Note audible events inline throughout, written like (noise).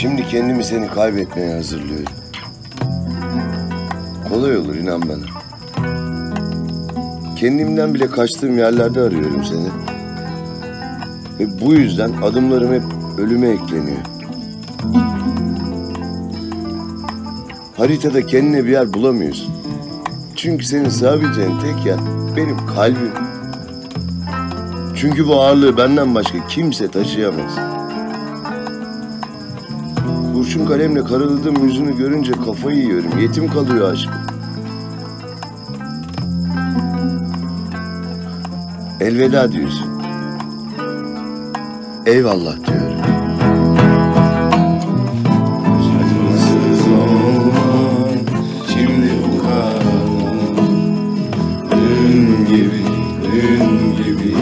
Şimdi kendimi seni kaybetmeye hazırlıyorum. Kolay olur inan bana. Kendimden bile kaçtığım yerlerde arıyorum seni. Ve bu yüzden adımlarım hep ölüme ekleniyor. Haritada kendine bir yer bulamıyorsun. Çünkü senin sığabileceğin tek yer benim kalbim. Çünkü bu ağırlığı benden başka kimse taşıyamaz. Kurşun kalemle karaladığım yüzünü görünce kafayı yiyorum. Yetim kalıyor aşkım. Elveda diyorsun. Eyvallah diyorum. Şimdi gibi, dün gibi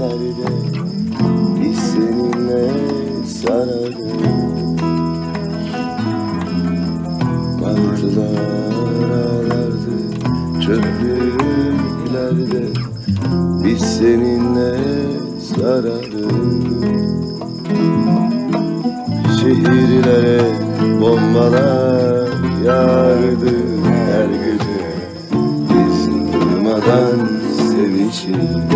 Çöplüklerde biz seninle sarardık. Martılar ağlardı çöplüklerde biz seninle sarardık. Şehirlere bombalar yağardı her gece Biz durmadan sevişir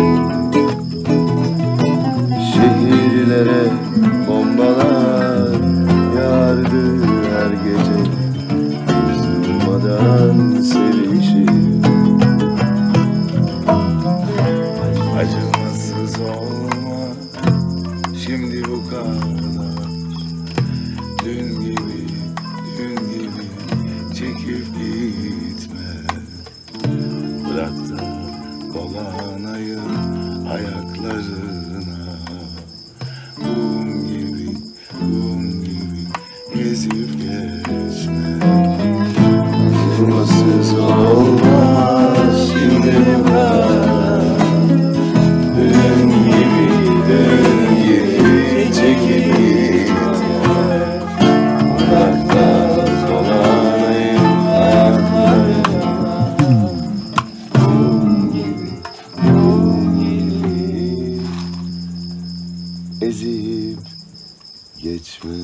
Çekip gitme. Bırak da dolanayım ayaklarına. Kum gibi, kum gibi Ezip ezip geçme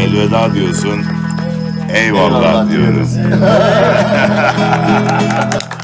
Elveda diyorsun. Eyvallah, diyoruz. (laughs)